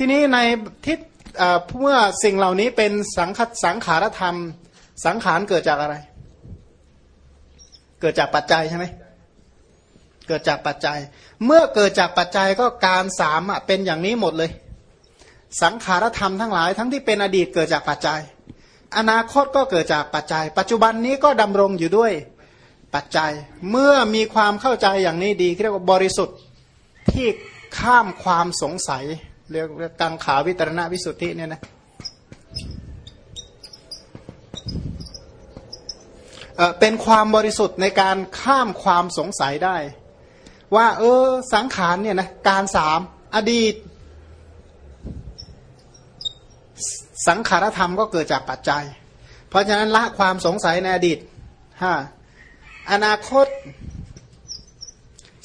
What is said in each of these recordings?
ทีนี้ในทิศเอ่เมื่อสิ่งเหล่านี้เป็นสังขสังขารธรรม สังขารเกิดจากอะไร เกิดจากปัจจัยใช่ไหมเกิดจากปัจจัย เมื่อเกิดจากปัจจัยก็การสามอะเป็นอย่างนี้หมดเลย สังขารธรรมทั้งหลายทั้งที่เป็นอดีตเกิดจากปัจจัย อนาคตก็เกิดจากปัจจัย ปัจจุบันนี้ก็ดำรงอยู่ด้วยปัจจัย เมื่อมีความเข้าใจอย่างนี้ดีเรียกว่าบริสุทธิ์ที่ข้ามความสงสัย เรียกเรียกกังขาวิตรณวิสุทธิเนี่ยนะเป็นความบริสุทธิ์ในการข้ามความสงสัยได้ ว่า เออ สังขารเนี่ยนะการสามอดีต สังขารธรรมก็เกิดจากปัจจัย เพราะฉะนั้นละความสงสัยในอดีตห้าอนาคต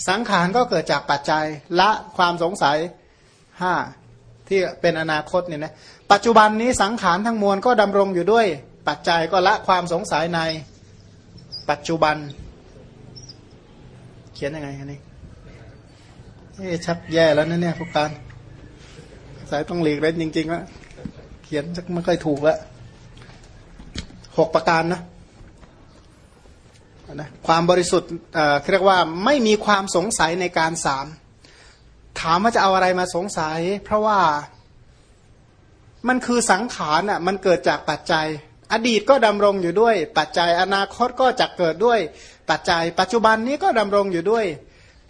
สังขารก็เกิดจากปัจจัย ละความสงสัย ห้าที่เป็นอนาคตเนี่ยนะปัจจุบันนี้สังขารทั้งมวลก็ดำรงอยู่ด้วย ปัจจัยก็ละความสงสัยในปัจจุบัน เขียนยังไงกันนี่เอ๊ชักแย่แล้วนะเนี่ยผู้การสายต้องหลีกเล่นจริงๆว่าเขียนจะไม่ค่อยถูกแล้วหกประการนะนะความบริสุทธิ์เอ่อเรียกว่าไม่มีความสงสัยในการสาม ถามว่าจะเอาอะไรมาสงสัย เพราะว่ามันคือสังขารอะมันเกิดจากปัจจัย อดีตก็ดำรงอยู่ด้วย ปัจจัยอนาคตก็จะเกิดด้วย ปัจจัย ปัจจุบันนี้ก็ดำรงอยู่ด้วย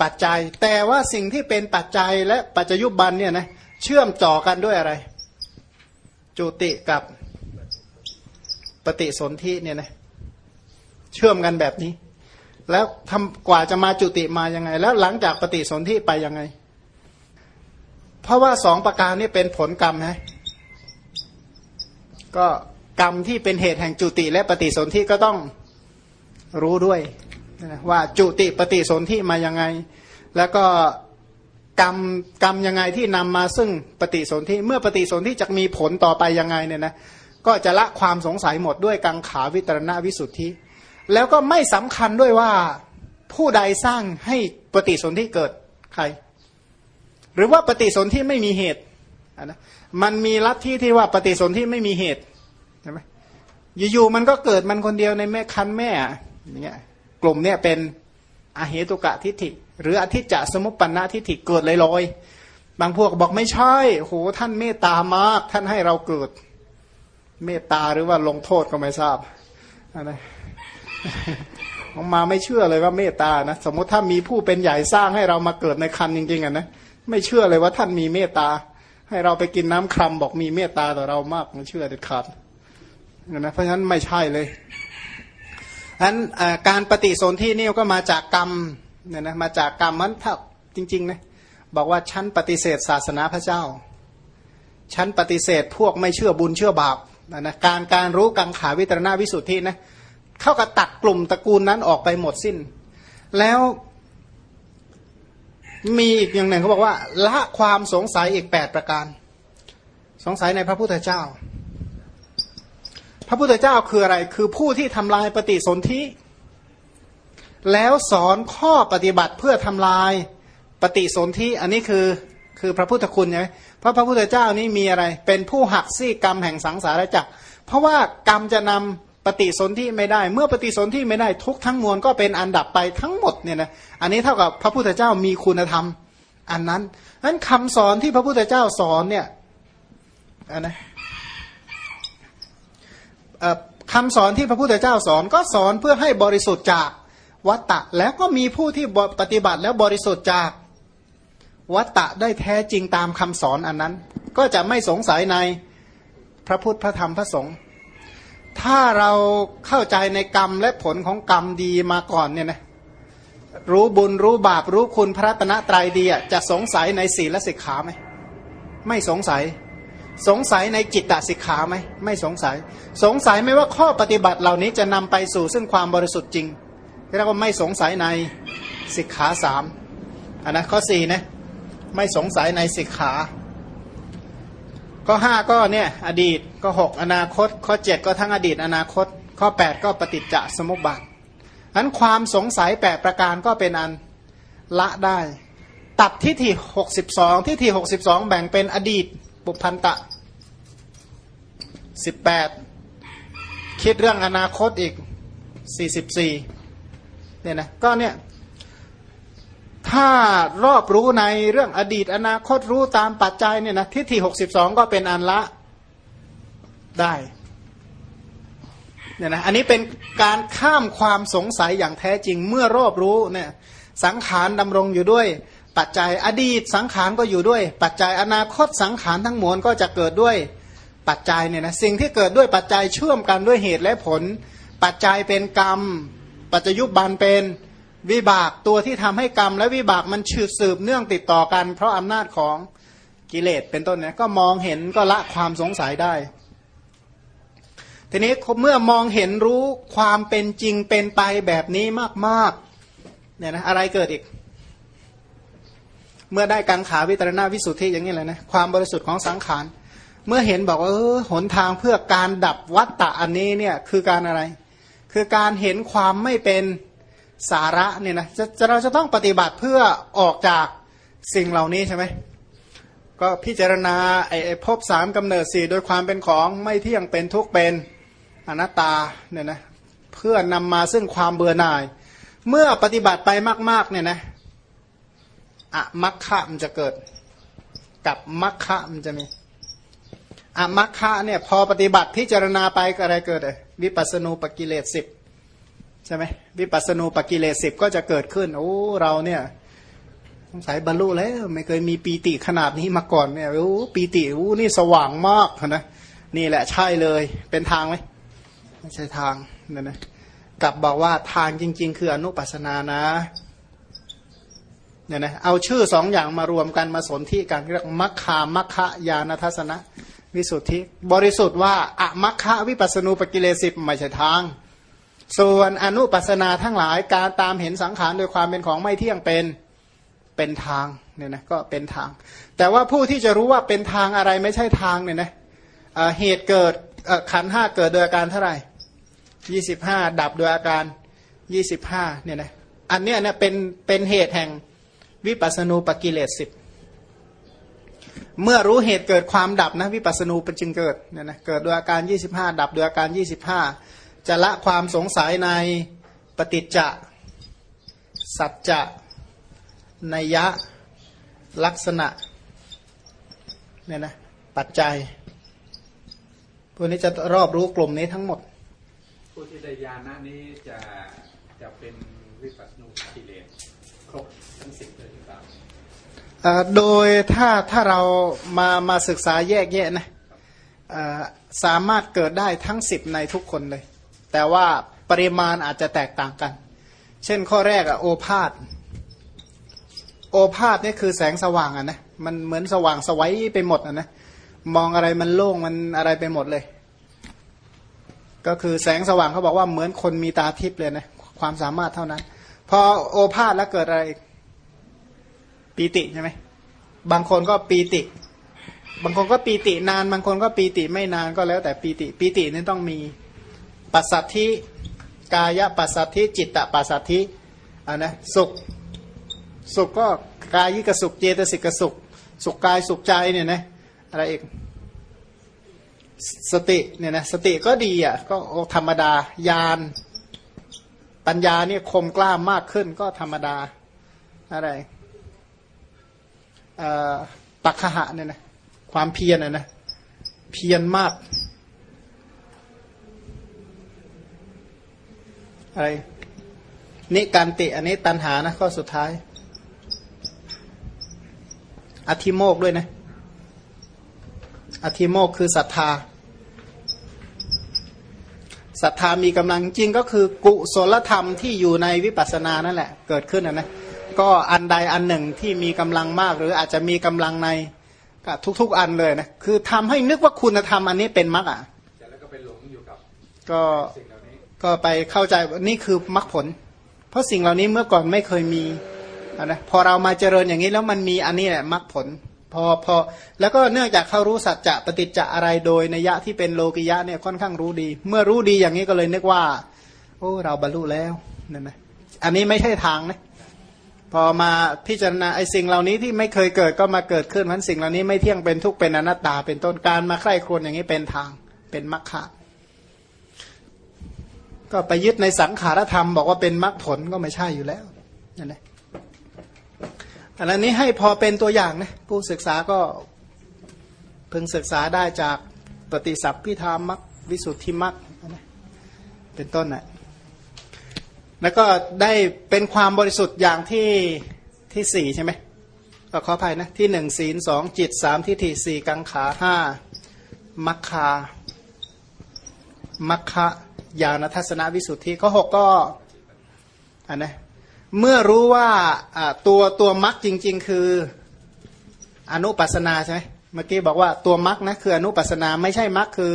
ปัจจัย แต่ว่าสิ่งที่เป็นปัจจัยและปัจจยุบันเนี่ยนะเชื่อมต่อกันด้วยอะไร จุติกับปฏิสนธิเนี่ยนะเชื่อมกันแบบนี้ แล้วทำกว่าจะมาจุติมายังไง แล้วหลังจากปฏิสนธิไปยังไง เพราะว่าสองประการนี้เป็นผลกรรมนะก็กรรมที่เป็นเหตุแห่งจุติและปฏิสนธิก็ต้องรู้ด้วยว่าจุติปฏิสนธิมายังไง แล้วก็กรรมกรรมยังไงที่นำมาซึ่งปฏิสนธิเมื่อปฏิสนธิจะมีผลต่อไปยังไงเนี่ยนะก็จะละความสงสัยหมดด้วยกังขาวิตรณวิสุทธิ แล้วก็ไม่สำคัญด้วยว่าผู้ใดสร้างให้ปฏิสนธิเกิดใคร หรือว่าปฏิสนธิไม่มีเหตุนะมันมีลัทธิที่ว่าปฏิสนธิไม่มีเหตุใช่ไหมอยู่ๆมันก็เกิดมันคนเดียวในแม่คันแม่อย่างเงี้ยกลุ่มเนี่ยเป็นอาเหตุกะทิฏฐิ หรืออธิจจสมุปปนทิฏฐิเกิดลอยๆบางพวกบอกไม่ใช่โหท่านเมตตามาก ท่านให้เราเกิด เมตตาหรือว่าลงโทษก็ไม่ทราบนะผมมาไม่เชื่อเลยว่าเมตตานะ สมมติถ้ามีผู้เป็นใหญ่สร้างให้เรามาเกิดในคันจริงๆอะนะ ไม่เชื่อเลยว่าท่านมีเมตตา ให้เราไปกินน้ำครัมบอกมีเมตตาต่อเรามากไม่เชื่อเด็ดขาดนะเพราะฉะนั้นไม่ใช่เลยอันการปฏิสนธินี่ก็มาจากกรรมเนี่ยนะมาจากกรรมมันถ้าจริงๆนะบอกว่าฉันปฏิเสธศาสนาพระเจ้า ฉันปฏิเสธพวกไม่เชื่อบุญเชื่อบาปนะนะการการรู้กังขาวิตรณวิสุทธินะเข้ากับตัดกลุ่มตระกูลนั้นออกไปหมดสิ้น แล้ว มีอีกอย่างหนึ่งเขาบอกว่าละความสงสัยอีกแปดประการ สงสัยในพระพุทธเจ้า พระพุทธเจ้าคืออะไร คือผู้ที่ทำลายปฏิสนธิแล้วสอนข้อปฏิบัติเพื่อทำลายปฏิสนธิอันนี้คือคือพระพุทธคุณใช่ไหมเพราะพระพุทธเจ้านี้มีอะไร เป็นผู้หักซี่กรรมแห่งสังสารวัฏเพราะว่ากรรมจะนำ ปฏิสนธิไม่ได้ เมื่อปฏิสนธิไม่ได้ทุกทั้งมวลก็เป็นอันดับไปทั้งหมดเนี่ยนะอันนี้เท่ากับพระพุทธเจ้ามีคุณธรรม อันนั้นนั้นคำสอนที่พระพุทธเจ้าสอนเนี่ยอันนะคำสอนที่พระพุทธเจ้าสอนก็สอนเพื่อให้บริสุทธิ์จากวัตตะแล้วก็มีผู้ที่ปฏิบัติแล้วบริสุทธิ์จากวัตตะได้แท้จริงตามคำสอนอันนั้น ก็จะไม่สงสัยในพระพุทธพระธรรมพระสงฆ์ ถ้าเราเข้าใจในกรรมและผลของกรรมดีมาก่อนเนี่ยนะรู้บุญรู้บาปรู้คุณพระตนะตรัยดีจะสงสัยในศีลและสิกขาไหมไม่สงสัย สงสัยในจิตตสิกขาไหมไม่สงสัย สงสัยไม่ว่าข้อปฏิบัติเหล่านี้จะนำไปสู่ซึ่งความบริสุทธิ์จริงเรียกว่าไม่สงสัยในสิกขาสามอันนะข้อสี่นะไม่สงสัยในสิกขา ข้อห้าก็เนี่ยอดีตก็หกอนาคต ข้อเจ็ดก็ทั้งอดีตอนาคต ข้อแปดก็ปฏิจจสมุปบาทนั้นความสงสัยแปดประการก็เป็นอันละได้ ตัดทิฏฐิหกสิบสองทิฏฐิหกสิบสองแบ่งเป็นอดีตปุพันตะสิบแปดคิดเรื่องอนาคตอีกสี่สิบสี่เนี่ยนะก็เนี่ย ถ้ารอบรู้ในเรื่องอดีตอนาคตรู้ตามปัจจัยเนี่ยนะทิฏฐิหกสิบสองก็เป็นอันละได้เนี่ยนะอันนี้เป็นการข้ามความสงสัยอย่างแท้จริงเมื่อรอบรู้เนี่ยสังขารดำรงอยู่ด้วย ปัจจัยอดีตสังขารก็อยู่ด้วย ปัจจัยอนาคตสังขารทั้งมวลก็จะเกิดด้วยปัจจัยเนี่ยนะสิ่งที่เกิดด้วยปัจจัยเชื่อมกันด้วยเหตุและผล ปัจจัยเป็นกรรม ปัจจยุบันเป็น วิบากตัวที่ทำให้กรรม และวิบากมันชืดสืบเนื่องติดต่อกัน เพราะอำนาจของกิเลสเป็นต้นเนี่ยก็มองเห็นก็ละความสงสัยได้ ทีนี้เมื่อมองเห็นรู้ความเป็นจริงเป็นไปแบบนี้มากๆเนี่ยนะอะไรเกิดอีก เมื่อได้กังขาวิตรณาวิสุทธิอย่างนี้เลยนะความบริสุทธิ์ของสังขารเมื่อเห็นบอกว่าเออหนทางเพื่อการดับวัตตะอันนี้เนี่ยคือการอะไร คือการเห็นความไม่เป็น สาระเนี่ยนะจะเราจะต้องปฏิบัติเพื่อออกจากสิ่งเหล่านี้ใช่ไหมก็พิจารณาไอ้พบสามกำเนิดสี่โดยความเป็นของไม่เที่ยงเป็นทุกเป็นอนัตตาเนี่ยนะเพื่อนำมาซึ่งความเบื่อหน่าย เมื่อปฏิบัติไปมาก ๆเนี่ยนะอะมัคคะมันจะเกิด กับมัคคะมันจะมีอะมัคคะเนี่ยพอปฏิบัติพิจารณาไปก็อะไรเกิดเลยวิปัสณูปกิเลสสิบ ใช่ไหมวิปัสสนูปกิเลสสิบก็จะเกิดขึ้น โอ้เราเนี่ยสงสัยบรรลุแล้วไม่เคยมีปีติขนาดนี้มาก่อนเนี่ยโอ้ปีติโอ้นี่สว่างมากนะนี่แหละใช่เลยเป็นทางไหมไม่ใช่ทางเนี่ยนะกลับบอกว่าทางจริง ๆ คืออนุปัสนานะเนี่ยนะเอาชื่อสองอย่างมารวมกันมาสนที่กันเรียกมัคคามัคคะญาณทัศนะ วิสุทธิ บริสุทธิ์ว่าอะมัคคะวิปัสนูปกิเลสิบไม่ใช่ทาง ส่วนอนุปัสนาทั้งหลายการตามเห็นสังขารโดยความเป็นของไม่เที่ยงเป็นเป็นทางเนี่ยนะก็เป็นทาง แต่ว่าผู้ที่จะรู้ว่าเป็นทางอะไรไม่ใช่ทางเนี่ยนะเหตุเกิดขันห้าเกิดโดยอาการเท่าไหร่ยี่สิบห้าดับโดยอาการยี่สิบห้าเนี่ยนะอันเนี้ยเนี่ยเป็นเป็นเหตุแห่งวิปัสณูปกิเลสสิบเมื่อรู้เหตุเกิดความดับนะวิปัสณูเป็นจึงเกิดเนี่ยนะเกิดโดยอาการยี่สิบห้าดับโดยอาการยี่สิบห้า จะละความสงสัยในปฏิจจะ สัจจะนัยยะ ลักษณะเนี่ยนะปัจจัย พวกนี้จะรอบรู้กลุ่มนี้ทั้งหมด ผู้ที่ได้ญาณนี้จะจะเป็นวิปัสสนุกิเลสครบทั้งสิบเลยหรือเปล่าโดยถ้าถ้าเรามามาศึกษาแยกแยะนะสามารถเกิดได้ทั้งสิบในทุกคนเลย แต่ว่าปริมาณอาจจะแตกต่างกัน เช่นข้อแรกอะโอภาษโอภาษนี่คือแสงสว่างอะนะมันเหมือนสว่างสวัยไปหมดอะนะมองอะไรมันโล่งมันอะไรไปหมดเลย ก็คือแสงสว่างเขาบอกว่าเหมือนคนมีตาทิพย์เลยนะความสามารถเท่านั้น พอโอภาษแล้วเกิดอะไรปีติใช่ไหมบางคนก็ปีติ บางคนก็ปีตินาน บางคนก็ปีติไม่นานก็แล้วแต่ปีติปีตินี่ต้องมี ปัสสัทธิกายปัสสัทธิจิตตปัสสัทธิอ่านะสุขสุขก็กายิกสุขเจตสิกสุข สุขกายสุขใจเนี่ยนะอะไรอีกสติเนี่ยนะสติก็ดีอะก็ธรรมดายานปัญญาเนี่ยคมกล้ามมากขึ้นก็ธรรมดาอะไรปักขะเนี่ยนะความเพียรนะนะเพียรมาก อะไรนิการติอันนี้ตันหานะข้อสุดท้าย อธิโมกด้วยนะ อธิโมกคือศรัทธาศรัทธามีกำลังจริงก็คือกุศลธรรมที่อยู่ในวิปัสสนานั่นแหละ เกิดขึ้นนะนะก็อันใดอันหนึ่งที่มีกำลังมาก หรืออาจจะมีกำลังในทุก ๆ อันเลยนะคือทำให้นึกว่าคุณธรรมอันนี้เป็นมรรคอะแล้วก็ไปหลงอยู่กับ ก็ ก็ไปเข้าใจว่านี่คือมรรคผล เพราะสิ่งเหล่านี้เมื่อก่อนไม่เคยมีนะพอเรามาเจริญอย่างนี้แล้วมันมีอันนี้แหละมรรคผลพอพอแล้วก็เนื่องจากเขารู้สัจจะปฏิจจะอะไรโดยนัยยะที่เป็นโลกิยะเนี่ยค่อนข้างรู้ดี เมื่อรู้ดีอย่างนี้ก็เลยนึกว่า โอ้เราบรรลุแล้วนั่นนะอันนี้ไม่ใช่ทางนะพอมาพิจารณาไอ้สิ่งเหล่านี้ที่ไม่เคยเกิดก็มาเกิดขึ้นมันสิ่งเหล่านี้ไม่เที่ยงเป็นทุกข์เป็นอนัตตา เป็นต้นการมาใคร่ครวญอย่างนี้เป็นทางเป็นมรรคะ ก็ไปยึดในสังขารธรรมบอกว่าเป็นมรรคผลก็ไม่ใช่อยู่แล้วนั่นแหละอันนี้ให้พอเป็นตัวอย่างนะผู้ศึกษาก็เพิ่งศึกษาได้จากปฏิสัพพิธามัควิสุทธิมัคเป็นต้นนะแล้วก็ได้เป็นความบริสุทธิ์อย่างที่ที่สี่ใช่ไหมก็ขออภัยนะที่หนึ่งศีลสองจิตสามทิฏฐิสี่กังขาห้ามัคคามัคคะ ญาณทัศนวิสุทธิข้อหกก็อันนะเมื่อรู้ว่าตัวตัวมัคจริง ๆ คืออนุปัสนาใช่ไหมเมื่อกี้บอกว่าตัวมัคนะคืออนุปัสนาไม่ใช่มัคคือ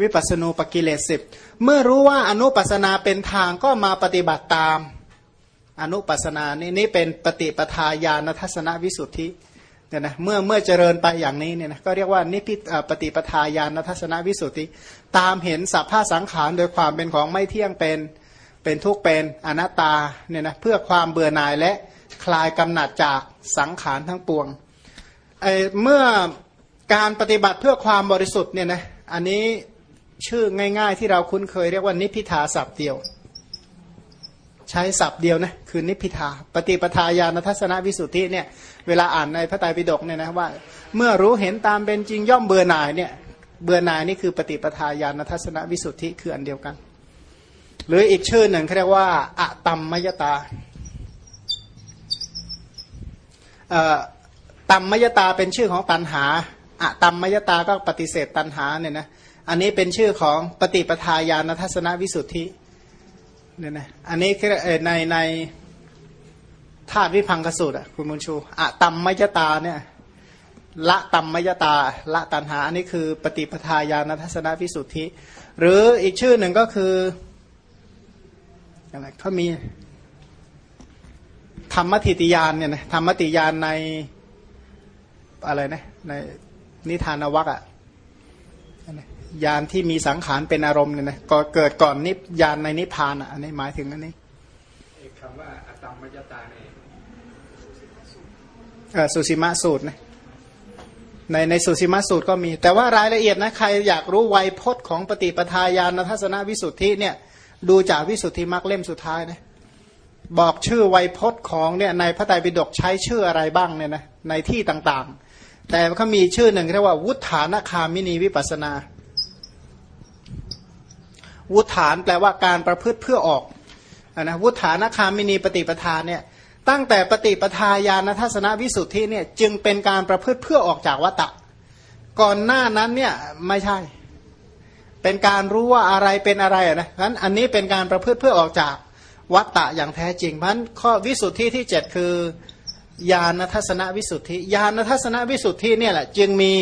วิปัสณูปกิเลสสิบเมื่อรู้ว่าอนุปัสนาเป็นทางก็มาปฏิบัติตาม อนุปัสนานี่นี่เป็นปฏิปทาญาณทัศนวิสุทธิ เนี่ยนะเมื่อเมื่อเจริญไปอย่างนี้เนี่ยนะก็เรียกว่านิพิปฏิปทาญาณทัศนวิสุทธิ ตามเห็นสัพพะสังขารโดยความเป็นของไม่เที่ยงเป็นเป็นทุกเป็นอนัตตาเนี่ยนะเพื่อความเบื่อหน่ายและคลายกำหนัดจากสังขารทั้งปวงเเมื่อการปฏิบัติเพื่อความบริสุทธิ์เนี่ยนะอันนี้ชื่อง่าย ๆ ที่เราคุ้นเคยเรียกว่านิพิทาศัพเดียว ใช้ศัพท์เดียวนะคือนิพพิทา ปฏิปทาญาณทัศนวิสุทธิเนี่ยเวลาอ่านในพระไตรปิฎกเนี่ยนะว่า เมื่อรู้เห็นตามเป็นจริงย่อมเบื่อหน่ายเนี่ยเบื่อหน่ายนี่คือปฏิปทาญาณทัศนวิสุทธิคืออันเดียวกัน หรืออีกชื่อหนึ่งเขาเรียกว่าอะตัมมยตาตัมมยตาเป็นชื่อของตันหาอะตัมมยตาก็ปฏิเสธตันหาเนี่ยนะอันนี้เป็นชื่อของปฏิปทาญาณทัศนวิสุทธิ เนี่ยนะอันนี้คือในในธาตุวิพังกสูตรอะคุณมุนชูอะตัมมยตาเนี่ยละตัมมยตา ละตันหา อันนี้คือปฏิปทาญาณทัศนวิสุทธิ หรืออีกชื่อหนึ่งก็คืออะไรเขามีธรรมทิติยานเนี่ยนะธรรมติยานในอะไรนะในนิทานวักอะ ยานที่มีสังขารเป็นอารมณ์เนี่ยนะก็เกิดก่อนนิพยานในนิพพานอะอันนี้หมายถึงอันนี้คำว่าอตัมมยตาในสุสีมะสูตรนะในในสุสีมะสูตรก็มี แต่ว่ารายละเอียดนะใครอยากรู้ไวยพจน์ของปฏิปทาญาณทัศนวิสุทธิเนี่ยดูจากวิสุทธิมรรคเล่มสุดท้ายนะบอกชื่อไวยพจน์ของเนี่ยในพระไตรปิฎกใช้ชื่ออะไรบ้างเนี่ยนะในที่ต่างๆ แต่เขามีชื่อหนึ่งเรียกว่าวุฒานคามินีวิปัสนา วุฒานแปลว่าการประพฤติเพื่อออกนะวุฒานคามินีปฏิปทาเนี่ยตั้งแต่ปฏิปทาญาณทัศนวิสุทธิเนี่ยจึงเป็นการประพฤติเพื่อออกจากวัตตะก่อนหน้านั้นเนี่ยไม่ใช่ เป็นการรู้ว่าอะไรเป็นอะไรนะเพราะอันนี้เป็นการประพฤติเพื่อออกจากวัตตะอย่างแท้จริงเพราะข้อวิสุทธิที่เจ็ดคือญาณทัศนวิสุทธิญาณทัศนวิสุทธิเนี่ยแหละจึงมี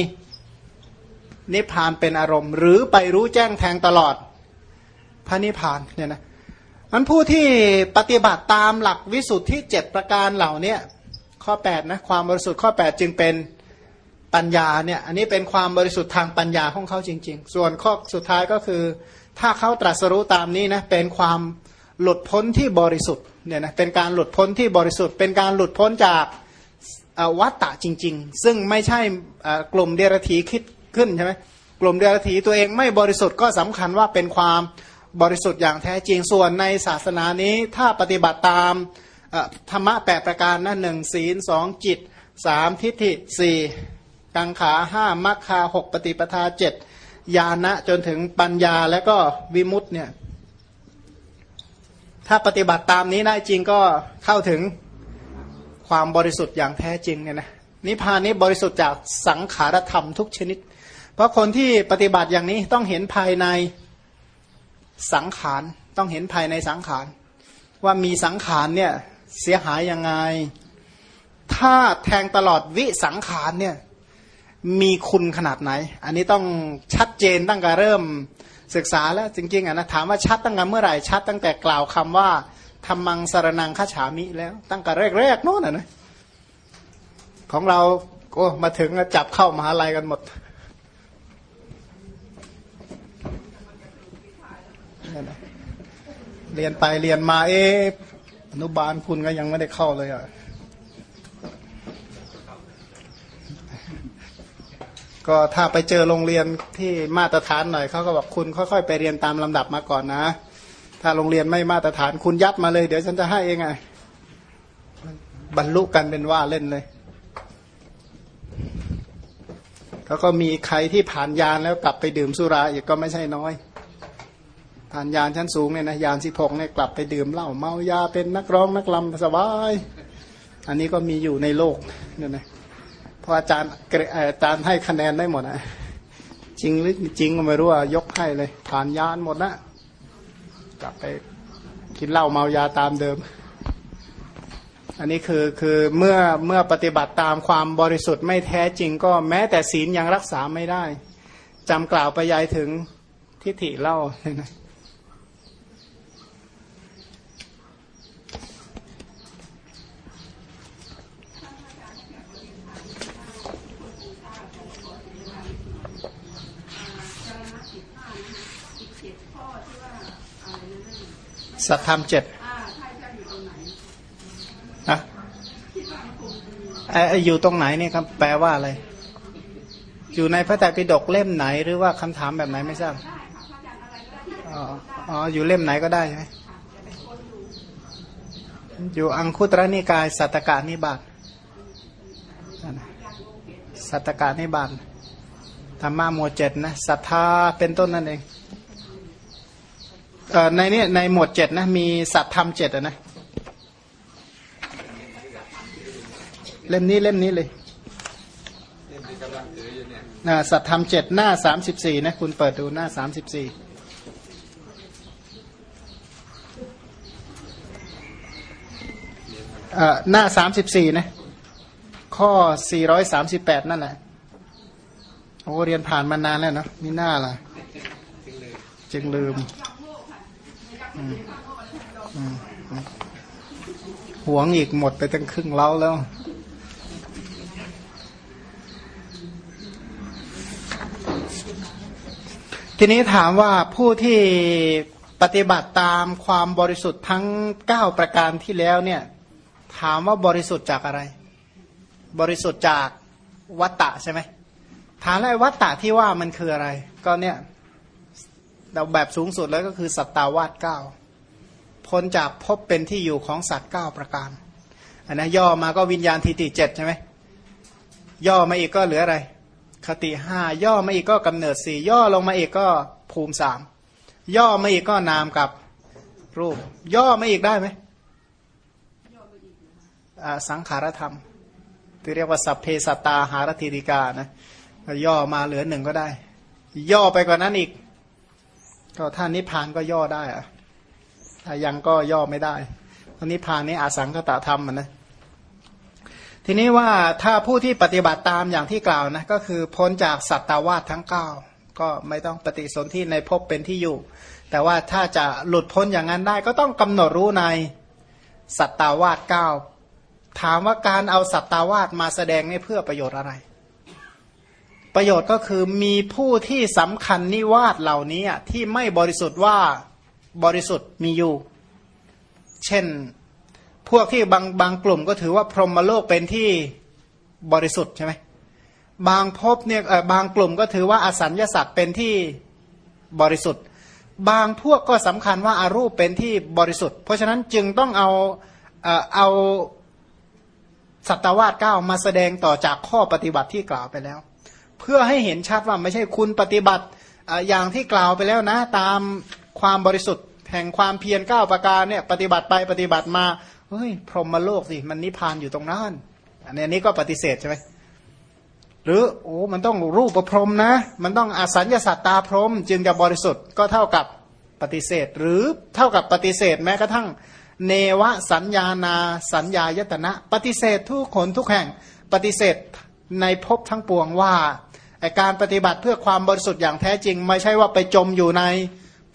นิพพานเป็นอารมณ์ หรือไปรู้แจ้งแทงตลอด พระนิพพานเนี่ยนะมันผู้ที่ปฏิบัติตามหลักวิสุทธิเจ็ดประการเหล่านี้ข้อ8นะความบริสุทธิ์ข้อ 8 จึงเป็นปัญญาเนี่ยอันนี้เป็นความบริสุทธิ์ทางปัญญาของเขาจริง ๆ ส่วนข้อสุดท้ายก็คือ ถ้าเขาตรัสรู้ตามนี้นะเป็นความหลุดพ้นที่บริสุทธิ์เนี่ยนะเป็นการหลุดพ้นที่บริสุทธิ์ เป็นการหลุดพ้นจากวัตตะจริง ๆ ซึ่งไม่ใช่กลุ่มเดรัจฉีคิดขึ้นใช่ไหมกลุ่มเดรัจฉีตัวเองไม่บริสุทธิ์ก็สำคัญว่าเป็นความ บริสุทธิ์อย่างแท้จริงส่วนในศาสนานี้ถ้าปฏิบัติตามธรรมะแปดประการนั่นหนึ่งศีลสองจิตสามทิฏฐิสี่กังขาห้ามัคคาหกปฏิปทาเจ็ดญาณะจนถึงปัญญาและก็วิมุตต์เนี่ยถ้าปฏิบัติตามนี้ได้จริงก็เข้าถึงความบริสุทธิ์อย่างแท้จริงเนี่ยนะนิพพานนี้บริสุทธิ์จากสังขารธรรมทุกชนิด เพราะคนที่ปฏิบัติอย่างนี้ต้องเห็นภายใน สังขารต้องเห็นภายในสังขาร ว่ามีสังขารเนี่ยเสียหายยังไง ถ้าแทงตลอดวิสังขารเนี่ยมีคุณขนาดไหน อันนี้ต้องชัดเจนตั้งแต่เริ่มศึกษาแล้วจริงๆอะนะถามว่าชัดตั้งแต่เมื่อไหร่ชัดตั้งแต่กล่าวคำว่าธรรมังสารนังฆฉามิแล้ว ตั้งแต่แรกๆโน่นนะของเราโอ้มาถึงจับเข้ามหาลัยกันหมด เนี่ยนะเรียนไปเรียนมาเออนุบาลคุณก็ยังไม่ได้เข้าเลยอะก็ถ้าไปเจอโรงเรียนที่มาตรฐานหน่อยเขาก็บอกคุณค่อยๆไปเรียนตามลำดับมาก่อนนะ ถ้าโรงเรียนไม่มาตรฐานคุณยัดมาเลย เดี๋ยวฉันจะให้เองไงบรรลุกันเป็นว่าเล่นเลยแล้วก็มีใครที่ผ่านยานแล้วกลับไปดื่มสุราอีกก็ไม่ใช่น้อย ผ่านยานชั้นสูงเนี่ยนะยานสิพงเนี่ยกลับไปดื่มเหล้าเมายาเป็นนักร้องนักลำสบาย อันนี้ก็มีอยู่ในโลกเนี่ยนะพระอาจารย์อาจารย์ให้คะแนนได้หมดนะจริงหรือจริงก็ไม่รู้ว่ายกให้เลย ผ่านยานหมดนะกลับไปกินเหล้าเมายาตามเดิม อันนี้คือคือเมื่อเมื่อปฏิบัติตามความบริสุทธิ์ไม่แท้จริงก็แม้แต่ศีลยังรักษาไม่ได้จำกล่าวไปยายถึงทิฏฐิเล่านะ สัทธรรมเจ็ดอะอยู่ตรงไหนเนี่ยครับ แปลว่าอะไร อยู่ในพระไตรปิฎกเล่มไหน หรือว่าคำถามแบบไหนไม่ทราบอ๋ออ๋อ อยู่เล่มไหนก็ได้ใช่ไหมอยู่อังคุตรนิกาย สัตตกานิบาตสัตตกานิบาตธรรมะหมวดเจ็ดนะศรัทธาเป็นต้นนั่นเอง ในนี้ในหมวดเจ็ดนะมีสัตธรรมเจ็ดนะเล่มนี้เล่มนี้เลยนะสัตธรรมเจ็ดหน้าสามสิบสี่นะคุณเปิดดูหน้าสามสิบสี่หน้าสามสิบสี่นะ ข้อสี่ร้อยสามสิบแปดนั่นแหละโอ้เรียนผ่านมานานแล้วเนาะมีหน้าล่ะ จึงลืม หวงอีกหมดไปตั้งครึ่งเล้าแล้วทีนี้ถามว่าผู้ที่ปฏิบัติตามความบริสุทธิ์ทั้งเก้าประการที่แล้วเนี่ย ถามว่าบริสุทธิ์จากอะไร บริสุทธิ์จากวัตตะใช่ไหมถามแล้ววัตตะที่ว่ามันคืออะไร ก็เนี่ย แบบสูงสุดแล้วก็คือสัตตาวาสเก้าพ้นจากพบเป็นที่อยู่ของสัตว์เก้าประการอันนะย่อมาก็วิญญาณทิฏฐิเจ็ดใช่ไหมย่อมาอีกก็เหลืออะไร คติห้าย่อมาอีกก็กำเนิดสี่ย่อลงมาอีกก็ภูมิสามย่อมาอีกก็นามกับรูป ย่อมาอีกได้ไหมสังขารธรรมที่เรียกว่าสัพเพสตาหารติริกานะย่อมาเหลือหนึ่งก็ได้ ย่อไปกว่านั้นอีก ก็ท่านนิพพานก็ย่อได้อะถ้ายังก็ย่อไม่ได้ตอนนี้พานนี้อาสังคตะธรรมนะทีนี้ว่าถ้าผู้ที่ปฏิบัติตามอย่างที่กล่าวนะก็คือพ้นจากสัตตาวาสทั้งเก้าก็ไม่ต้องปฏิสนธิในภพเป็นที่อยู่ แต่ว่าถ้าจะหลุดพ้นอย่างนั้นได้ ก็ต้องกำหนดรู้ในสัตตาวาสเก้าถามว่าการเอาสัตตาวาสมาแสดงนี่เพื่อประโยชน์อะไร ประโยชน์ก็คือมีผู้ที่สำคัญนิวาสเหล่านี้ที่ไม่บริสุทธิ์ว่าบริสุทธิ์มีอยู่ เช่น พวกที่บางบางกลุ่มก็ถือว่าพรหมโลกเป็นที่บริสุทธิ์ใช่ไหมบางพบเนี่ยบางกลุ่มก็ถือว่าอสัญญาสัตว์เป็นที่บริสุทธิ์ บางพวกก็สำคัญว่าอารูปเป็นที่บริสุทธิ์ เพราะฉะนั้นจึงต้องเอาเอาสัตวาสเก้ามาแสดงต่อจากข้อปฏิบัติที่กล่าวไปแล้ว เพื่อให้เห็นชัดว่าไม่ใช่คุณปฏิบัติอย่างที่กล่าวไปแล้วนะ ตามความบริสุทธิ์แห่งความเพียรเก้าประการเนี่ยปฏิบัติไปปฏิบัติมาเฮ้ย พรหมโลกสิ มันนิพพานอยู่ตรงนั้นอันนี้ก็ปฏิเสธใช่ไหมหรือโอ้มันต้องรูปประพรมนะ มันต้องอสัญญาสัตตาพรมจึงจะบริสุทธิ์ก็เท่ากับปฏิเสธ หรือเท่ากับปฏิเสธแม้กระทั่ง เนวสัญญานา สัญญายตนะ ปฏิเสธทุกคนทุกแห่งปฏิเสธในภพทั้งปวงว่า การปฏิบัติเพื่อความบริสุทธิ์อย่างแท้จริง ไม่ใช่ว่าไปจมอยู่ใน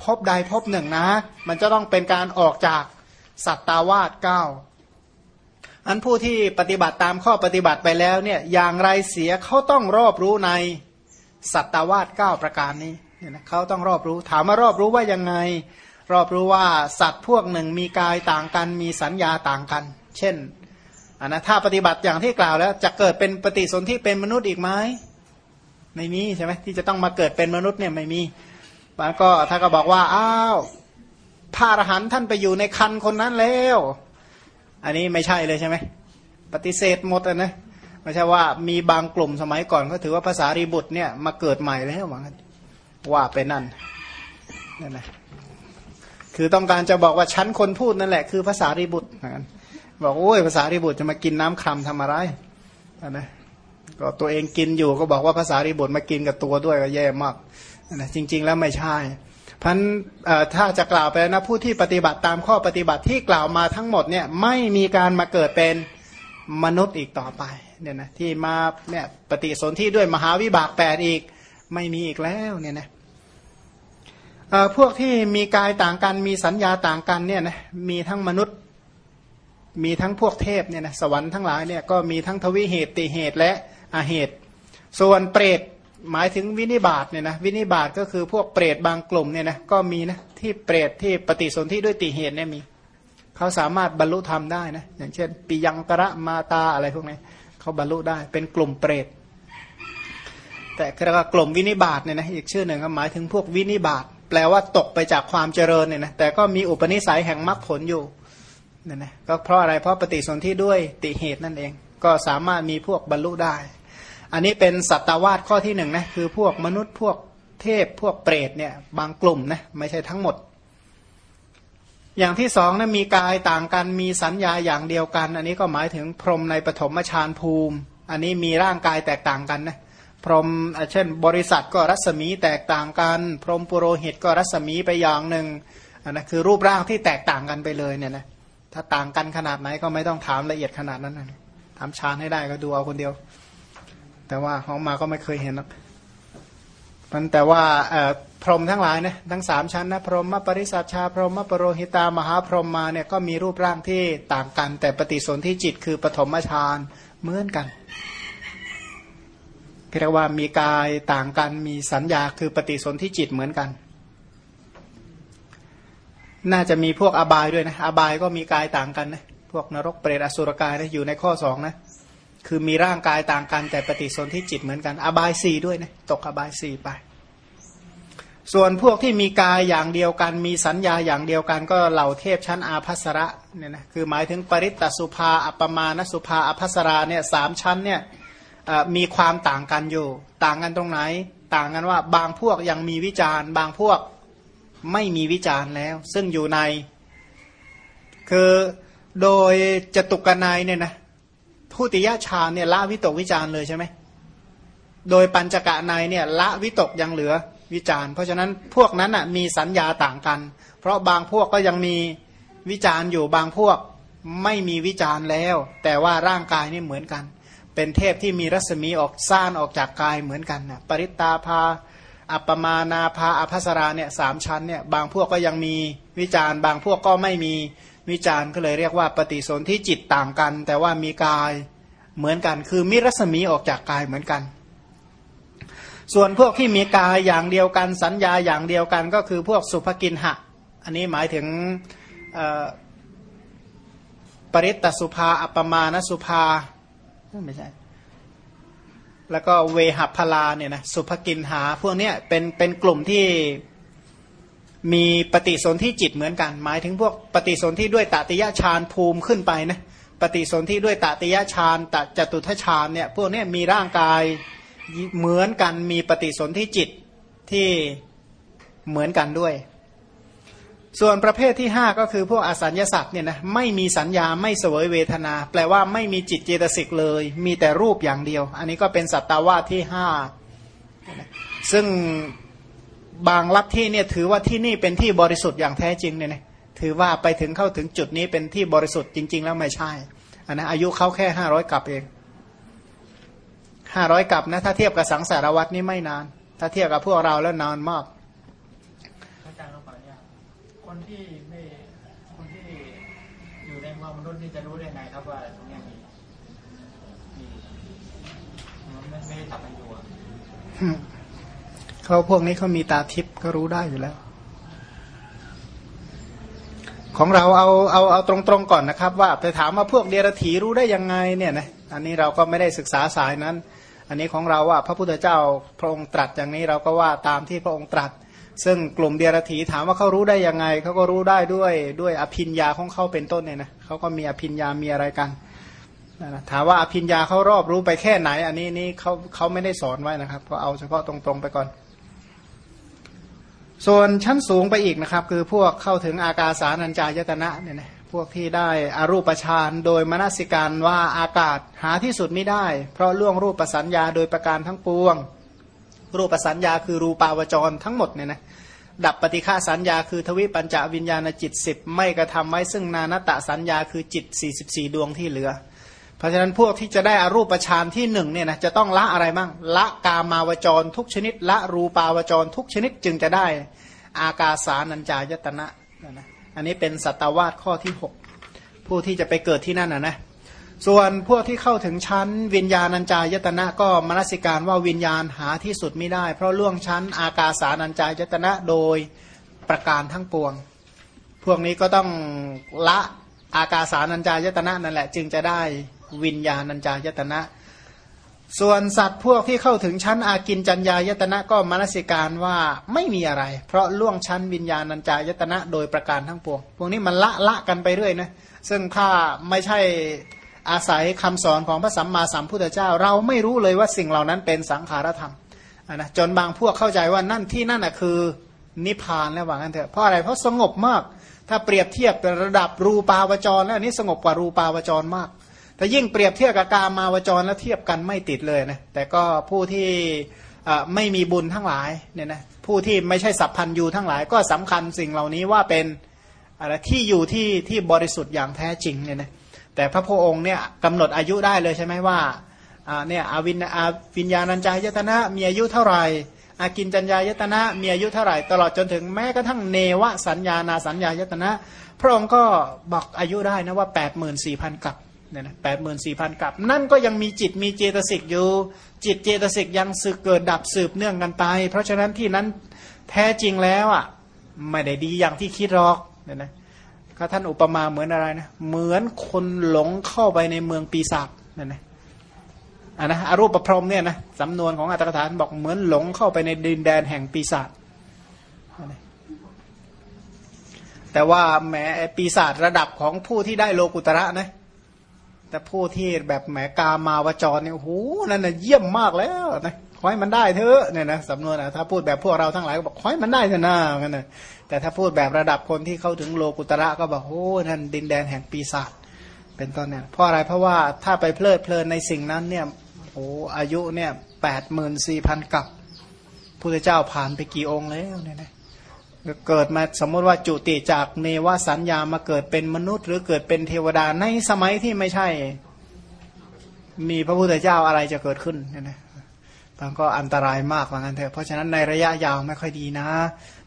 พบใดพบหนึ่งนะ มันจะต้องเป็นการออกจากสัตตาวาสเก้าอันผู้ที่ปฏิบัติตามข้อปฏิบัติไปแล้วเนี่ยอย่างไรเสียเขาต้องรอบรู้ในสัตตาวาสเก้าประการนี้เนี่ยนะเขาต้องรอบรู้ถามว่ารอบรู้ว่ายังไง รอบรู้ว่าสัตว์พวกหนึ่งมีกายต่างกันมีสัญญาต่างกัน เช่นอันนะถ้าปฏิบัติอย่างที่กล่าวแล้วจะเกิดเป็นปฏิสนธิเป็นมนุษย์อีกไหม ไม่มีใช่ไหมที่จะต้องมาเกิดเป็นมนุษย์เนี่ยไม่มีมันก็ถ้าก็บอกว่าอ้าวพระอรหันต์ท่านไปอยู่ในคันคนนั้นแล้ว อันนี้ไม่ใช่เลยใช่ไหมปฏิเสธหมดนะไม่ใช่ว่ามีบางกลุ่มสมัยก่อนเขาถือว่าภาษารีบุตรเนี่ยมาเกิดใหม่แล้วว่าว่าไปนั่นนั่นนะคือต้องการจะบอกว่าชั้นคนพูดนั่นแหละคือภาษารีบุตรบอกโอ้ยภาษารีบุตรจะมากินน้ำคำทำอะไรนะ ก็ตัวเองกินอยู่ก็บอกว่าภาษารีบุตรมากินกับตัวด้วยก็แย่มากนะจริง ๆ แล้วไม่ใช่พันถ้าจะกล่าวไปนะผู้ที่ปฏิบัติตามข้อปฏิบัติที่กล่าวมาทั้งหมดเนี่ยไม่มีการมาเกิดเป็นมนุษย์อีกต่อไปเนี่ยนะที่มาเนี่ยปฏิสนธิด้วยมหาวิบากแปดอีกไม่มีอีกแล้วเนี่ยนะพวกที่มีกายต่างกันมีสัญญาต่างกันเนี่ยนะมีทั้งมนุษย์ มีทั้งพวกเทพเนี่ยนะสวรรค์ทั้งหลายเนี่ยก็มีทั้งทวิเหตุติเหตุและ อาเหตุ ส่วนเปรตหมายถึงวินิบาตเนี่ยนะวินิบาตก็คือพวกเปรตบางกลุ่มเนี่ยนะก็มีนะที่เปรตที่ปฏิสนธิด้วยติเหตุเนี่ยมีเขาสามารถบรรลุธรรมได้นะอย่างเช่นปิยังกระมาตาอะไรพวกนี้เขาบรรลุได้เป็นกลุ่มเปรตแต่กระกลุ่มวินิบาตเนี่ยนะอีกชื่อหนึ่งก็หมายถึงพวกวินิบาตแปลว่าตกไปจากความเจริญเนี่ยนะแต่ก็มีอุปนิสัยแห่งมรรคผลอยู่เนี่ยนะก็เพราะอะไรเพราะปฏิสนธิด้วยติเหตุนั่นเอง ก็สามารถมีพวกบรรลุได้ อันนี้เป็นสัตวาสข้อที่หนึ่งนะคือพวกมนุษย์พวกเทพพวกเปรตเนี่ยบางกลุ่มนะไม่ใช่ทั้งหมด อย่างที่สองนะมีกายต่างกันมีสัญญาอย่างเดียวกัน อันนี้ก็หมายถึงพรหมในปฐมฌานภูมิ อันนี้มีร่างกายแตกต่างกันนะพรหมเช่น บริษัทก็รัศมีแตกต่างกัน พรหมปุโรหิตก็รัศมีไปอย่างหนึ่งอันนะคือรูปร่างที่แตกต่างกันไปเลยเนี่ยนะถ้าต่างกันขนาดไหนก็ไม่ต้องถามละเอียดขนาดนั้นนะถามชานให้ได้ก็ดูเอาคนเดียว แต่ว่าของมาก็ไม่เคยเห็นนะมันแต่ว่าพรหมทั้งหลายนะทั้งสามชั้นนะพรหมปริสัชชาพรหมปรโรหิตามหาพรหมมาเนี่ยก็มีรูปร่างที่ต่างกัน แต่ปฏิสนธิจิตคือปฐมฌานเหมือนกันเรียกว่ามีกายต่างกันมีสัญญาคือปฏิสนธิจิตเหมือนกัน น่าจะมีพวกอบายด้วยนะอบายก็มีกายต่างกันนะพวกนรกเปรตอสุรกายนะอยู่ในข้อสองนะ คือมีร่างกายต่างกันแต่ปฏิสนธิจิตเหมือนกัน อบายสี่ด้วยนะตกอบายสี่ไป ส่วนพวกที่มีกายอย่างเดียวกัน มีสัญญาอย่างเดียวกัน ก็เหล่าเทพชั้นอาภัสระเนี่ยนะคือหมายถึงปริตตสุภาอัปมาณสุภาอภัสราเนี่ยสามชั้นเนี่ยมีความต่างกันอยู่ ต่างกันตรงไหน ต่างกันว่าบางพวกยังมีวิจารณ์ บางพวกไม่มีวิจารณ์แล้ว ซึ่งอยู่ใน คือโดยจตุกนายเนี่ยนะ ผู้ติยชาเนี่ยละวิตกวิจารเลยใช่ไหมโดยปัญจกะนเนี่ยละวิตกยังเหลือวิจารเพราะฉะนั้นพวกนั้นอะมีสัญญาต่างกัน เพราะบางพวกก็ยังมีวิจารอยู่บางพวกไม่มีวิจารแล้ว แต่ว่าร่างกายนี่เหมือนกัน เป็นเทพที่มีรัศมีออกซ่านออกจากกายเหมือนกันนะปริตตาภาอัปปมานาภาอภัสราเนี่ยสามชั้นเนี่ยบางพวกก็ยังมีวิจารบางพวกก็ไม่มี วิจารณ์ก็เลยเรียกว่าปฏิสนธิจิตต่างกัน แต่ว่ามีกายเหมือนกัน คือมีรัศมีออกจากกายเหมือนกัน ส่วนพวกที่มีกายอย่างเดียวกันสัญญาอย่างเดียวกันก็คือพวกสุภกินหะ อันนี้หมายถึงปริตตสุภาอัปมาณสุภาไม่ใช่แล้วก็เวหัพลาเนี่ยนะสุภกินหา พวกเนี้ยเป็นเป็นกลุ่มที่ มีปฏิสนธิจิตเหมือนกัน หมายถึงพวกปฏิสนธิด้วยตติยะฌานภูมิขึ้นไปนะปฏิสนธิด้วยตติยะฌานตจตุทฌานเนี่ยพวกนี้มีร่างกายเหมือนกันมีปฏิสนธิจิตที่เหมือนกันด้วย ส่วนประเภทที่ห้าก็คือพวกอสัญญาสัตว์เนี่ยนะไม่มีสัญญาไม่เสวยเวทนา แปลว่าไม่มีจิตเจตสิกเลย มีแต่รูปอย่างเดียว อันนี้ก็เป็นสัตตาวาที่ห้าซึ่ง บางลัทธิเนี่ยถือว่าที่นี่เป็นที่บริสุทธิ์อย่างแท้จริงเนี่ยนะถือว่าไปถึงเข้าถึงจุดนี้เป็นที่บริสุทธิ์จริง ๆ แล้วไม่ใช่อันนะอายุเขาแค่ห้าร้อยกับเองห้าร้อยกับนะถ้าเทียบกับสังสารวัตรนี่ไม่นาน ถ้าเทียบกับพวกเราแล้วนานมากคนที่ไม่คนที่อยู่ในเมืองมนุษย์นี่จะรู้ได้ไงครับว่าตรงนี้มีมีมันไม่ได้ตับไปอยู่ เขาพวกนี้เขามีตาทิพย์ก็รู้ได้อยู่แล้ว ของเราเอาเอาเอาตรงๆก่อนนะครับ ว่าไปถามว่าพวกเดรัจฉีรู้ได้ยังไงเนี่ยนะอันนี้เราก็ไม่ได้ศึกษาสายนั้น อันนี้ของเราว่าพระพุทธเจ้าพระองค์ตรัสอย่างนี้เราก็ว่าตามที่พระองค์ตรัส ซึ่งกลุ่มเดียรถีถามว่าเขารู้ได้ยังไงเขาก็รู้ได้ด้วยด้วยอภินญาของเขาเป็นต้นเนี่ยนะเขาก็มีอภินญามีอะไรกันถามว่าอภินญาเขารอบรู้ไปแค่ไหน อันนี้นี่เขาเขาไม่ได้สอนไว้นะครับก็เอาเฉพาะตรงๆไปก่อน ส่วนชั้นสูงไปอีกนะครับ คือพวกเข้าถึงอากาสานัญจายตนะเนี่ยนะพวกที่ได้อารูปฌานโดยมนสิการว่าอากาศหาที่สุดไม่ได้ เพราะล่วงรูปประสัญญาโดยประการทั้งปวง รูปประสัญญาคือรูปาวจรทั้งหมดเนี่ยนะดับปฏิฆาสัญญาคือทวิปัญจวิญญาณจิตสิบไม่กระทำไว้ซึ่งนานตะสัญญาคือจิต 44 ดวงที่เหลือ เพราะฉะนั้นพวกที่จะได้อารูปฌานที่หนึ่งเนี่ยนะจะต้องละอะไรบ้างละกามาวจรทุกชนิด ละรูปาวจรทุกชนิดจึงจะได้ อากาสานัญจายตนะนะอันนี้เป็นสัตวาสข้อที่ 6 ผู้ที่จะไปเกิดที่นั่นนะนะส่วนพวกที่เข้าถึงชั้น วิญญาณัญจายตนะก็มนสิการว่าวิญญาณหาที่สุดไม่ได้ เพราะล่วงชั้นอากาสานัญจายตนะโดยประการทั้งปวง พวกนี้ก็ต้องละอากาสานัญจายตนะนั่นแหละ จึงจะได้ วิญญาณัญจายตนะ ส่วนสัตว์พวกที่เข้าถึงชั้นอากินจัญญายตนะก็มนสิการว่าไม่มีอะไร เพราะล่วงชั้นวิญญาณัญจายตนะโดยประการทั้งปวง พวกนี้มันละละกันไปเรื่อยนะซึ่งถ้าไม่ใช่อาศัยคำสอนของพระสัมมาสัมพุทธเจ้า เราไม่รู้เลยว่าสิ่งเหล่านั้นเป็นสังขารธรรมนะจนบางพวกเข้าใจว่านั่นที่นั่นนะคือนิพพานแล้วว่างั้นเถอะเพราะอะไรเพราะสงบมาก ถ้าเปรียบเทียบระดับรูปาวจร แล้วอันนี้สงบกว่ารูปาวจรมาก แต่ยิ่งเปรียบเทียบกับกามาวจรแล้วเทียบกันไม่ติดเลยนะแต่ก็ผู้ที่ไม่มีบุญทั้งหลายเนี่ยนะผู้ที่ไม่ใช่สัพพันยูทั้งหลายก็สำคัญสิ่งเหล่านี้ว่าเป็นอะไรที่อยู่ที่ที่บริสุทธิ์อย่างแท้จริงเนี่ยนะแต่พระพุทธองค์เนี่ยกำหนดอายุได้เลยใช่ไหมว่าเนี่ยอวินอาวิญญาณัญจายตนะมีอายุเท่าไหร่อากินจัญญายตนะมีอายุเท่าไหร่ ตลอดจนถึงแม้กระทั่งเนวสัญญานาสัญญายตนะ พระองค์ก็บอกอายุได้นะว่า 8 4 0 0 0กับ เนี่ยนะแปดหมื่นสี่พันกับ นั่นก็ยังมีจิตมีเจตสิกอยู่ จิตเจตสิกยังสืบเกิดดับสืบเนื่องกันไป เพราะฉะนั้นที่นั้นแท้จริงแล้วอะไม่ได้ดีอย่างที่คิดหรอกเนี่ยนะก็ท่านอุปมาเหมือนอะไรนะเหมือนคนหลงเข้าไปในเมืองปีศาจนั่นนะอ่านะอรูปประพรมเนี่ยนะสำนวนของอัตถกถาบอกเหมือนหลงเข้าไปในดินแดนแห่งปีศาจแต่ว่าแหมปีศาจระดับของผู้ที่ได้โลกุตระนะ แต่ผู้ที่แบบแหมกามาวจรเนี่ยโอ้โหนั่นน่ะเยี่ยมมากแล้วนะขอให้มันได้เถอะเนี่ยนะสำนวนนะถ้าพูดแบบพวกเราทั้งหลายก็บอกขอให้มันได้เถอะนะกันนะแต่ถ้าพูดแบบระดับคนที่เข้าถึงโลกุตระก็บอกโอ้นั่นดินแดนแห่งปีศาจเป็นต้นเนี่ยเพราะอะไรเพราะว่าถ้าไปเพลิดเพลินในสิ่งนั้นเนี่ยโอ้อายุเนี่ยแปดหมื่นสี่พันกับพุทธเจ้าผ่านไปกี่องค์แล้วเนี่ยนะ เกิดมาสมมติว่าจุติจากเนวสัญญามาเกิดเป็นมนุษย์ หรือเกิดเป็นเทวดาในสมัยที่ไม่ใช่ มีพระพุทธเจ้าอะไรจะเกิดขึ้นเนี่ยนะมันก็อันตรายมากว่างั้นเถอะเพราะฉะนั้นในระยะยาวไม่ค่อยดีนะ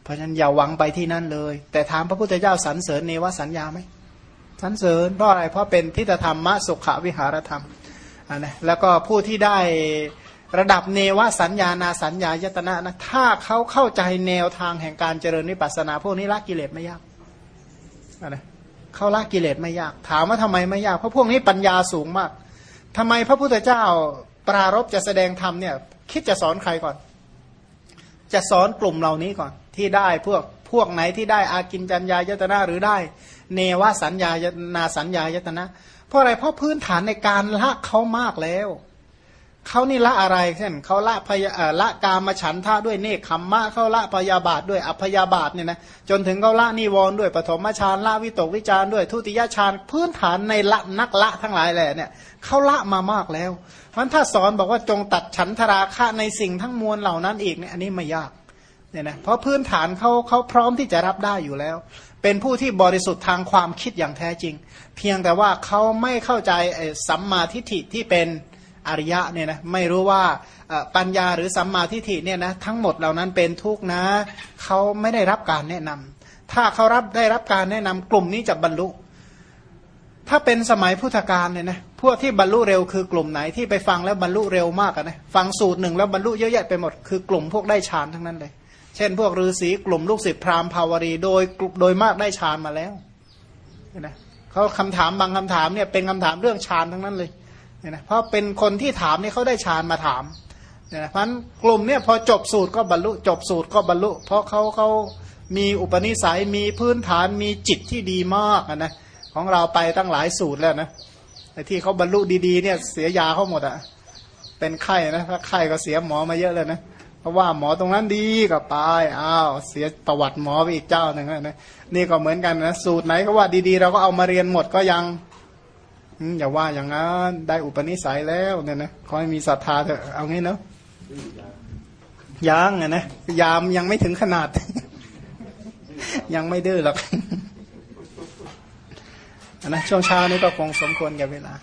เพราะฉะนั้นอย่าหวังไปที่นั่นเลย แต่ถามพระพุทธเจ้าสรรเสริญเนวสัญญาไหมสรรเสริญเพราะอะไรเพราะเป็นทิฏฐธรรมะสุขวิหารธรรมอันนะแล้วก็ผู้ที่ได้ ระดับเนวสัญญานาสัญญายตนะนะถ้าเขาเข้าใจแนวทางแห่งการเจริญวิปัสสนา พวกนี้ละกิเลสไม่ยากนะเขาละกิเลสไม่ยาก ถามว่าทำไมไม่ยาก เพราะพวกนี้ปัญญาสูงมากทำไมพระพุทธเจ้าปรารบจะแสดงธรรมเนี่ย คิดจะสอนใครก่อน จะสอนกลุ่มเหล่านี้ก่อน ที่ได้พวกพวกไหนที่ได้อากินจัญญายตนะหรือได้ เนวสัญญานาสัญญายตนะ เพราะอะไรเพราะพื้นฐานในการละเขามากแล้ว เขานี่ละอะไรเช่นเขาละพยาละกามฉันท่าด้วยเนคขมมะเขาละพยาบาทด้วยอัพยาบาทเนี่ยนะจนถึงเขาละนิวรณ์ด้วยปฐมฌานละวิตกวิจารด้วยทุติยฌานพื้นฐานในละนักละทั้งหลายแหละเนี่ยเขาละมามากแล้วเพราะถ้าสอนบอกว่าจงตัดฉันทราคะในสิ่งทั้งมวลเหล่านั้นอีกเนี่ยอันนี้ไม่ยากเนี่ยนะเพราะพื้นฐานเขาเขาพร้อมที่จะรับได้อยู่แล้ว เป็นผู้ที่บริสุทธิ์ทางความคิดอย่างแท้จริง เพียงแต่ว่าเขาไม่เข้าใจสัมมาทิฏฐิที่เป็น อริยะเนี่ยนะไม่รู้ว่าปัญญาหรือสัมมาทิฏฐิเนี่ยนะทั้งหมดเหล่านั้นเป็นทุกข์นะเขาไม่ได้รับการแนะนำถ้าเขารับได้รับการแนะนำกลุ่มนี้จะบรรลุ ถ้าเป็นสมัยพุทธกาลเนี่ยนะพวกที่บรรลุเร็วคือกลุ่มไหนที่ไปฟังแล้วบรรลุเร็วมากนะฟังสูตรหนึ่งแล้วบรรลุเยอะแยะไปหมดคือกลุ่มพวกได้ฌานทั้งนั้นเลย เช่น พวกฤาษีกลุ่มลูกศิษย์พราหมณ์ภาวรีโดยโดยมากได้ฌานมาแล้วนะเขาคำถามบางคำถามเนี่ยเป็นคำถามเรื่องฌานทั้งนั้นเลย เนี่ยนะเพราะเป็นคนที่ถามนี่เขาได้ฌานมาถามเนี่ยนะเพราะนั้นกลุ่มเนี่ยพอจบสูตรก็บรรลุจบสูตรก็บรรลุ เพราะเขาเขามีอุปนิสัยมีพื้นฐานมีจิตที่ดีมากนะของเราไปตั้งหลายสูตรแล้วนะไอ้ที่เขาบรรลุดีๆเนี่ยเสียยาเขาหมดอะเป็นไข้นะถ้าไข้ก็เสียหมอมาเยอะเลยนะเพราะว่าหมอตรงนั้นดีก็ตายอ้าวเสียประวัติหมอไปอีกเจ้าหนึ่งนะนี่ก็เหมือนกันนะสูตรไหนก็ว่าดีๆ เราก็เอามาเรียนหมดก็ยัง อย่าว่าอย่างนั้นได้อุปนิสัยแล้วเนี่ยนะขอให้มีศรัทธาเถอะเอางี้เนาะยังไงนะยามยังไม่ถึงขนาด ยังไม่ดื้อหรอกอันนะช่วงเช้านี้ก็คงสมควรกับเวลา